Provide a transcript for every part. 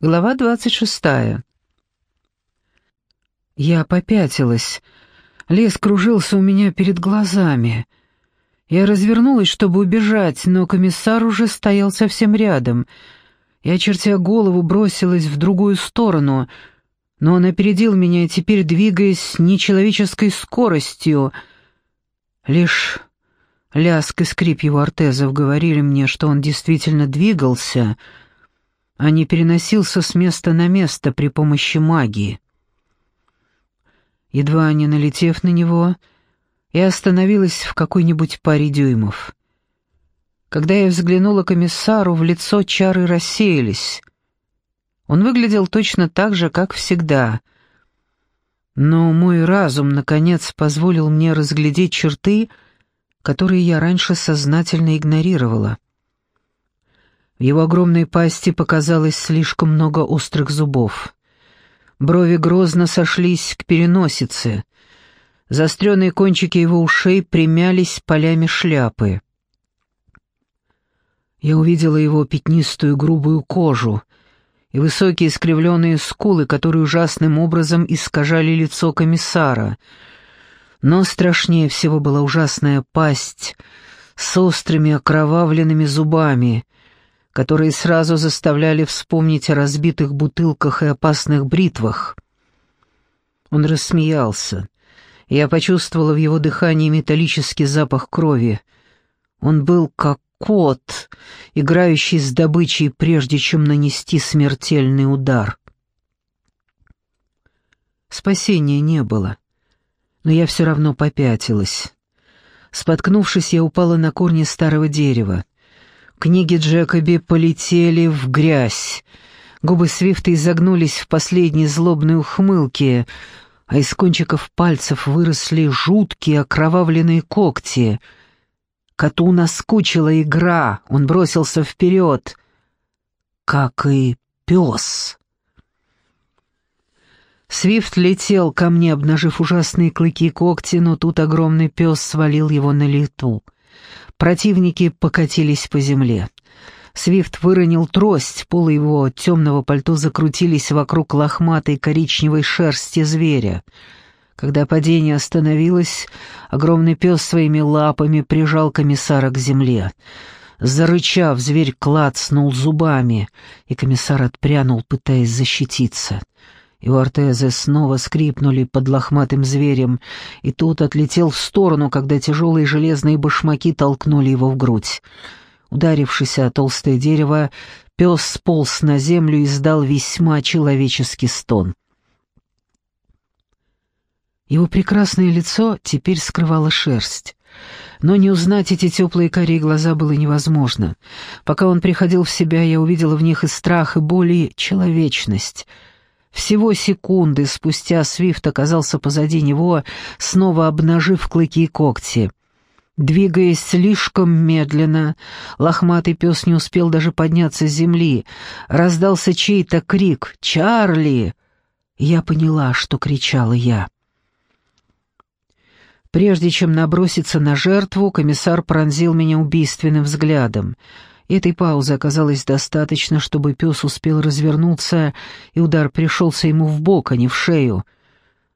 Глава двадцать шестая. Я попятилась. Лес кружился у меня перед глазами. Я развернулась, чтобы убежать, но комиссар уже стоял совсем рядом. Я, чертя голову, бросилась в другую сторону, но он опередил меня, теперь, двигаясь с нечеловеческой скоростью, лишь ляск и скрип его ортезов говорили мне, что он действительно двигался — а не переносился с места на место при помощи магии. Едва не налетев на него, я остановилась в какой-нибудь паре дюймов. Когда я взглянула комиссару, в лицо чары рассеялись. Он выглядел точно так же, как всегда. Но мой разум, наконец, позволил мне разглядеть черты, которые я раньше сознательно игнорировала. В его огромной пасти показалось слишком много острых зубов. Брови грозно сошлись к переносице. Заостренные кончики его ушей примялись полями шляпы. Я увидела его пятнистую грубую кожу и высокие искривленные скулы, которые ужасным образом искажали лицо комиссара. Но страшнее всего была ужасная пасть с острыми окровавленными зубами — которые сразу заставляли вспомнить о разбитых бутылках и опасных бритвах. Он рассмеялся. Я почувствовала в его дыхании металлический запах крови. Он был как кот, играющий с добычей, прежде чем нанести смертельный удар. Спасения не было, но я все равно попятилась. Споткнувшись, я упала на корни старого дерева. Книги Джекоби полетели в грязь. Губы Свифта изогнулись в последней злобной ухмылке, а из кончиков пальцев выросли жуткие окровавленные когти. Коту наскучила игра, он бросился вперед, как и пес. Свифт летел ко мне, обнажив ужасные клыки и когти, но тут огромный пес свалил его на лету. Противники покатились по земле. Свифт выронил трость, полы его темного пальто закрутились вокруг лохматой коричневой шерсти зверя. Когда падение остановилось, огромный пес своими лапами прижал комиссара к земле. Зарычав, зверь клацнул зубами, и комиссар отпрянул, пытаясь защититься. Его ортезы снова скрипнули под лохматым зверем, и тот отлетел в сторону, когда тяжелые железные башмаки толкнули его в грудь. Ударившись о толстое дерево, пес сполз на землю и издал весьма человеческий стон. Его прекрасное лицо теперь скрывало шерсть. Но не узнать эти теплые карие глаза было невозможно. Пока он приходил в себя, я увидела в них и страх, и боль, и человечность — всего секунды спустя Свифт оказался позади него, снова обнажив клыки и когти. Двигаясь слишком медленно, лохматый пес не успел даже подняться с земли. Раздался чей-то крик «Чарли!» Я поняла, что кричала я. Прежде чем наброситься на жертву, комиссар пронзил меня убийственным взглядом — Этой паузы оказалось достаточно, чтобы пес успел развернуться, и удар пришелся ему в бок, а не в шею.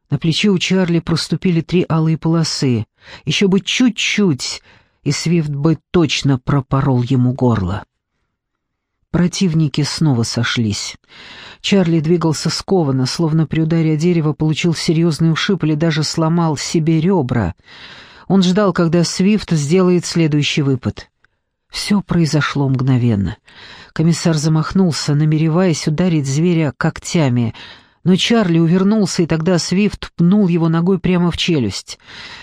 На плече у Чарли проступили три алые полосы. Еще бы чуть-чуть, и Свифт бы точно пропорол ему горло. Противники снова сошлись. Чарли двигался скованно, словно при ударе о дерево получил серьезный ушиб или даже сломал себе ребра. Он ждал, когда Свифт сделает следующий выпад. Все произошло мгновенно. Комиссар замахнулся, намереваясь ударить зверя когтями, но Чарли увернулся, и тогда Свифт пнул его ногой прямо в челюсть.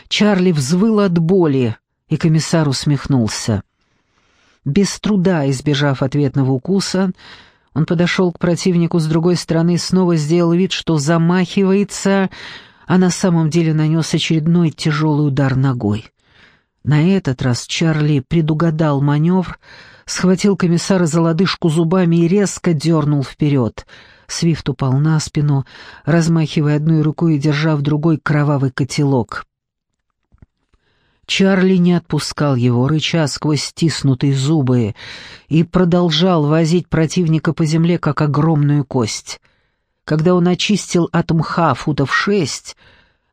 Чарли взвыл от боли, и комиссар усмехнулся. Без труда избежав ответного укуса, он подошел к противнику с другой стороны, снова сделал вид, что замахивается, а на самом деле нанес очередной тяжелый удар ногой. На этот раз Чарли предугадал маневр, схватил комиссара за лодыжку зубами и резко дернул вперед. Свифт упал на спину, размахивая одной рукой и держа в другой кровавый котелок. Чарли не отпускал его, рыча сквозь стиснутые зубы, и продолжал возить противника по земле, как огромную кость. Когда он очистил от мха футов шесть,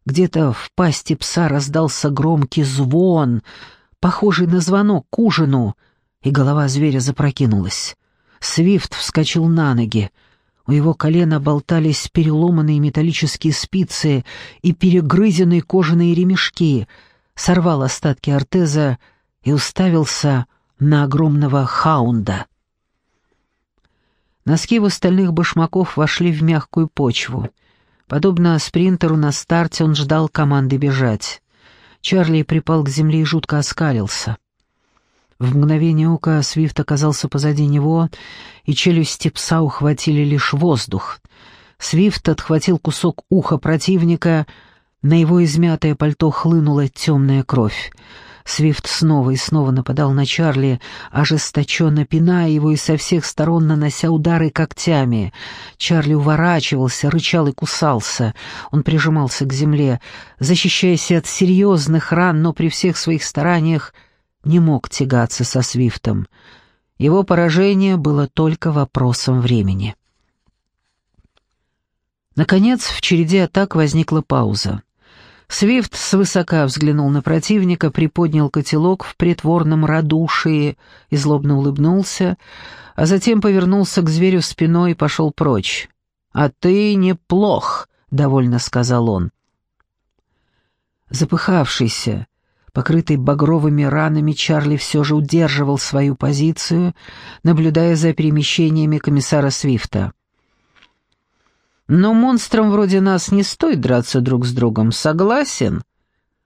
где-то в пасти пса раздался громкий звон, похожий на звонок к ужину, и голова зверя запрокинулась. Свифт вскочил на ноги. У его колена болтались переломанные металлические спицы и перегрызенные кожаные ремешки — сорвал остатки ортеза и уставился на огромного хаунда. Носки в остальных башмаков вошли в мягкую почву. Подобно спринтеру на старте он ждал команды бежать. Чарли припал к земле и жутко оскалился. В мгновение ока Свифт оказался позади него, и челюсти пса ухватили лишь воздух. Свифт отхватил кусок уха противника — на его измятое пальто хлынула темная кровь. Свифт снова и снова нападал на Чарли, ожесточенно пиная его и со всех сторон нанося удары когтями. Чарли уворачивался, рычал и кусался. Он прижимался к земле, защищаясь от серьезных ран, но при всех своих стараниях не мог тягаться со Свифтом. Его поражение было только вопросом времени. Наконец, в череде атак возникла пауза. Свифт свысока взглянул на противника, приподнял котелок в притворном радушии и злобно улыбнулся, а затем повернулся к зверю спиной и пошел прочь. «А ты неплох», — довольно сказал он. Запыхавшийся, покрытый багровыми ранами, Чарли все же удерживал свою позицию, наблюдая за перемещениями комиссара Свифта. Но монстрам вроде нас не стоит драться друг с другом, согласен?»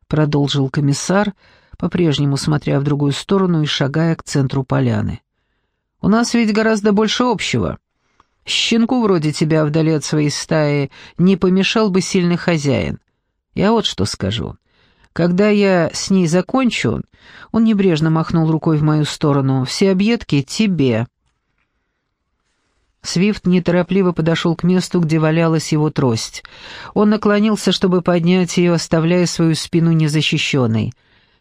Продолжил комиссар, по-прежнему смотря в другую сторону и шагая к центру поляны. «У нас ведь гораздо больше общего. Щенку вроде тебя вдали от своей стаи не помешал бы сильный хозяин. Я вот что скажу. Когда я с ней закончу, он небрежно махнул рукой в мою сторону, все объедки тебе». Свифт неторопливо подошел к месту, где валялась его трость. Он наклонился, чтобы поднять ее, оставляя свою спину незащищенной.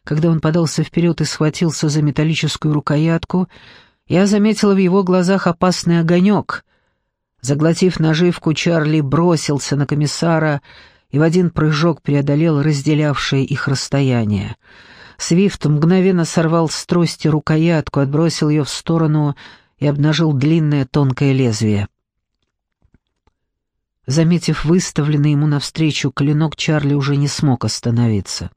Когда он подался вперед и схватился за металлическую рукоятку, я заметила в его глазах опасный огонек. Заглотив наживку, Чарли бросился на комиссара и в один прыжок преодолел разделявшее их расстояние. Свифт мгновенно сорвал с трости рукоятку, отбросил ее в сторону и обнажил длинное тонкое лезвие. Заметив выставленный ему навстречу клинок, Чарли уже не смог остановиться.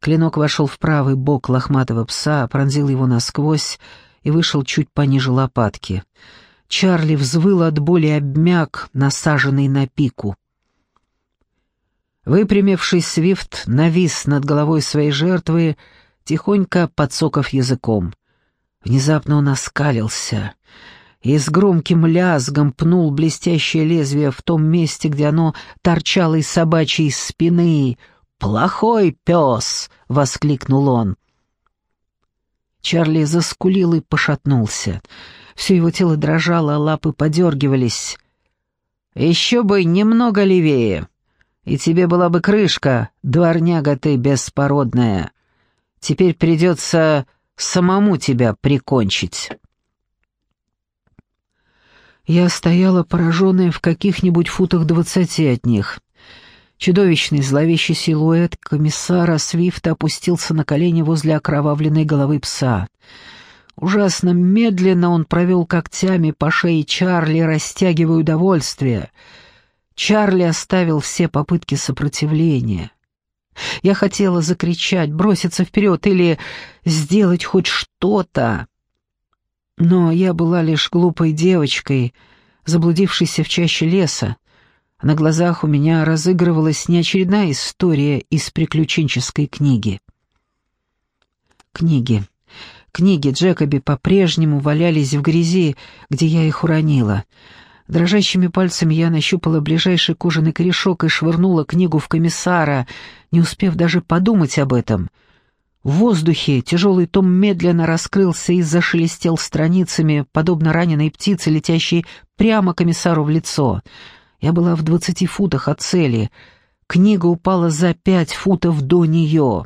Клинок вошел в правый бок лохматого пса, пронзил его насквозь и вышел чуть пониже лопатки. Чарли взвыл от боли обмяк, насаженный на пику. Выпрямившись, Свифт навис над головой своей жертвы, тихонько подсоков языком — Внезапно он оскалился и с громким лязгом пнул блестящее лезвие в том месте, где оно торчало из собачьей спины. «Плохой пес!» — воскликнул он. Чарли заскулил и пошатнулся. Все его тело дрожало, а лапы подергивались. «Еще бы немного левее, и тебе была бы крышка, дворняга ты беспородная. Теперь придется самому тебя прикончить». Я стояла пораженная в каких-нибудь футах двадцати от них. Чудовищный зловещий силуэт комиссара Свифта опустился на колени возле окровавленной головы пса. Ужасно медленно он провел когтями по шее Чарли, растягивая удовольствие. Чарли оставил все попытки сопротивления. Я хотела закричать, броситься вперед или сделать хоть что-то. Но я была лишь глупой девочкой, заблудившейся в чаще леса. на глазах у меня разыгрывалась неочередная история из приключенческой книги. Книги. Книги Джекоби по-прежнему валялись в грязи, где я их уронила — Дрожащими пальцами я нащупала ближайший кожаный корешок и швырнула книгу в комиссара, не успев даже подумать об этом. В воздухе тяжелый том медленно раскрылся и зашелестел страницами, подобно раненой птице, летящей прямо комиссару в лицо. Я была в двадцати футах от цели. Книга упала за пять футов до нее.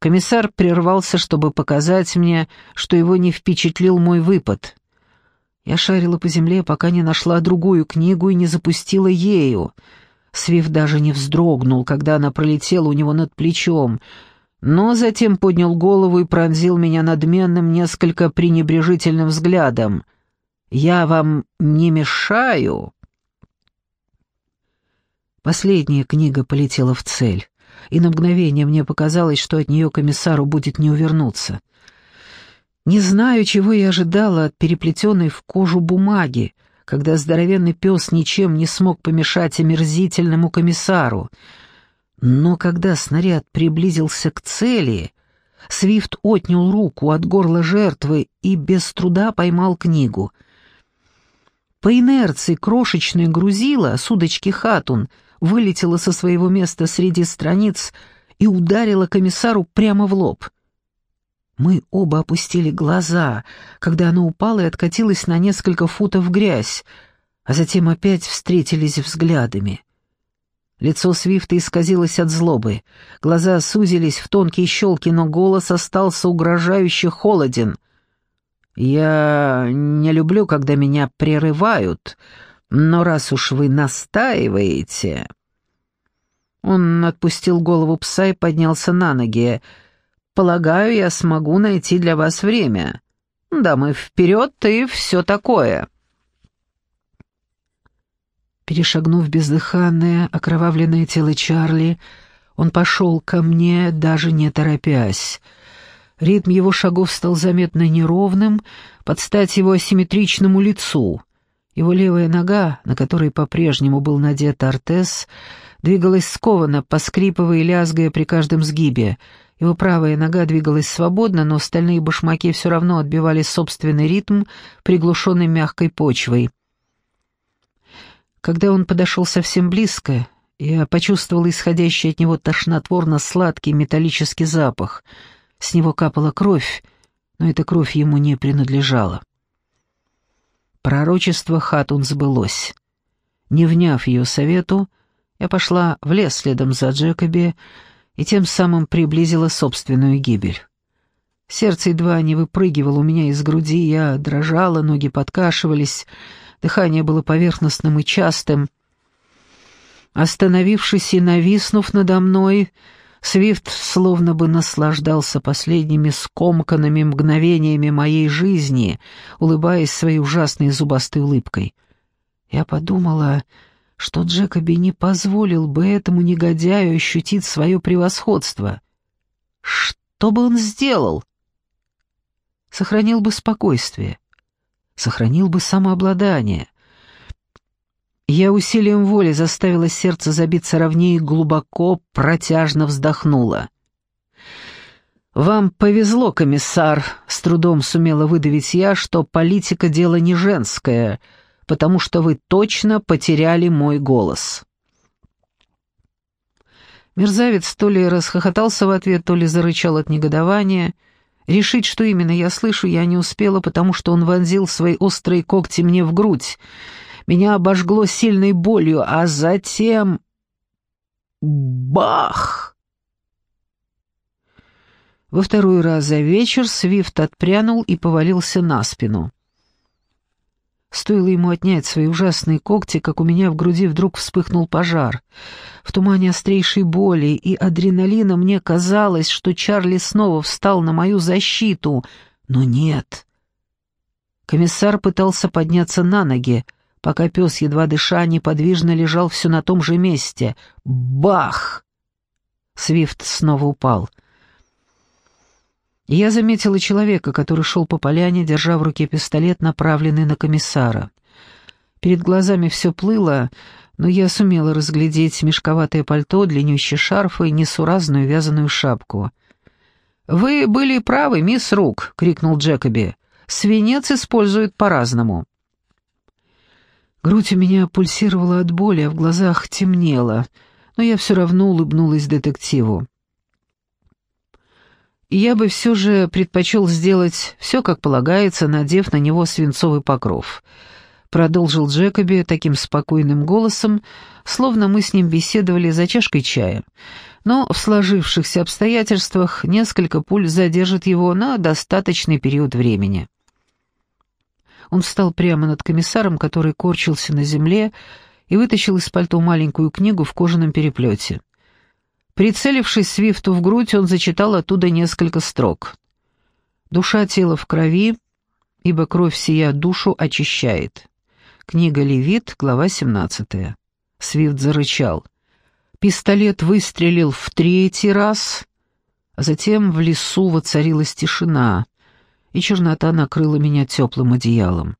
Комиссар прервался, чтобы показать мне, что его не впечатлил мой выпад. Я шарила по земле, пока не нашла другую книгу и не запустила ею. Свифт даже не вздрогнул, когда она пролетела у него над плечом, но затем поднял голову и пронзил меня надменным, несколько пренебрежительным взглядом. «Я вам не мешаю?» Последняя книга полетела в цель, и на мгновение мне показалось, что от нее комиссару будет не увернуться. Не знаю, чего я ожидала от переплетенной в кожу бумаги, когда здоровенный пес ничем не смог помешать омерзительному комиссару. Но когда снаряд приблизился к цели, Свифт отнял руку от горла жертвы и без труда поймал книгу. По инерции крошечное грузило с удочки Хатун — вылетела со своего места среди страниц и ударила комиссару прямо в лоб. Мы оба опустили глаза, когда она упала и откатилась на несколько футов в грязь, а затем опять встретились взглядами. Лицо Свифта исказилось от злобы, глаза сузились в тонкие щелки, но голос остался угрожающе холоден. «Я не люблю, когда меня прерывают», но раз уж вы настаиваете...» Он отпустил голову пса и поднялся на ноги. «Полагаю, я смогу найти для вас время. Да, мы вперед и все такое». Перешагнув бездыханное, окровавленное тело Чарли, он пошел ко мне, даже не торопясь. Ритм его шагов стал заметно неровным, под стать его асимметричному лицу. Его левая нога, на которой по-прежнему был надет артез, двигалась скованно, поскрипывая и лязгая при каждом сгибе. Его правая нога двигалась свободно, но стальные башмаки все равно отбивали собственный ритм, приглушенный мягкой почвой. Когда он подошел совсем близко, я почувствовал исходящий от него тошнотворно-сладкий металлический запах. С него капала кровь, но эта кровь ему не принадлежала. Пророчество Хатун сбылось. Не вняв ее совету, я пошла в лес следом за Джекоби и тем самым приблизила собственную гибель. Сердце едва не выпрыгивало у меня из груди, я дрожала, ноги подкашивались, дыхание было поверхностным и частым. Остановившись и нависнув надо мной, Свифт словно бы наслаждался последними скомканными мгновениями моей жизни, улыбаясь своей ужасной зубастой улыбкой. Я подумала, что Джекоби не позволил бы этому негодяю ощутить свое превосходство. Что бы он сделал? Сохранил бы спокойствие, сохранил бы самообладание, я усилием воли заставила сердце забиться ровнее и глубоко, протяжно вздохнула. «Вам повезло, комиссар», — с трудом сумела выдавить я, что политика — дело не женское, потому что вы точно потеряли мой голос. Мерзавец то ли расхохотался в ответ, то ли зарычал от негодования. Решить, что именно я слышу, я не успела, потому что он вонзил свои острые когти мне в грудь, меня обожгло сильной болью, а затем... Бах! Во второй раз за вечер Свифт отпрянул и повалился на спину. Стоило ему отнять свои ужасные когти, как у меня в груди вдруг вспыхнул пожар. В тумане острейшей боли и адреналина мне казалось, что Чарли снова встал на мою защиту, но нет. Комиссар пытался подняться на ноги, пока пес, едва дыша, неподвижно лежал все на том же месте. Бах! Свифт снова упал. Я заметила человека, который шел по поляне, держа в руке пистолет, направленный на комиссара. Перед глазами все плыло, но я сумела разглядеть мешковатое пальто, длиннющий шарф и несуразную вязаную шапку. «Вы были правы, мисс Рук!» — крикнул Джекоби. «Свинец используют по-разному». Грудь у меня пульсировала от боли, а в глазах темнело, но я все равно улыбнулась детективу. Я бы все же предпочел сделать все, как полагается, надев на него свинцовый покров. продолжил Джекоби таким спокойным голосом, словно мы с ним беседовали за чашкой чая. Но в сложившихся обстоятельствах несколько пуль задержит его на достаточный период времени. Он встал прямо над комиссаром, который корчился на земле, и вытащил из пальто маленькую книгу в кожаном переплете. Прицелившись Свифту в грудь, он зачитал оттуда несколько строк. «Душа тела в крови, ибо кровь сия душу очищает». Книга Левит, глава 17. Свифт зарычал. Пистолет выстрелил в третий раз, а затем в лесу воцарилась тишина, и чернота накрыла меня теплым одеялом.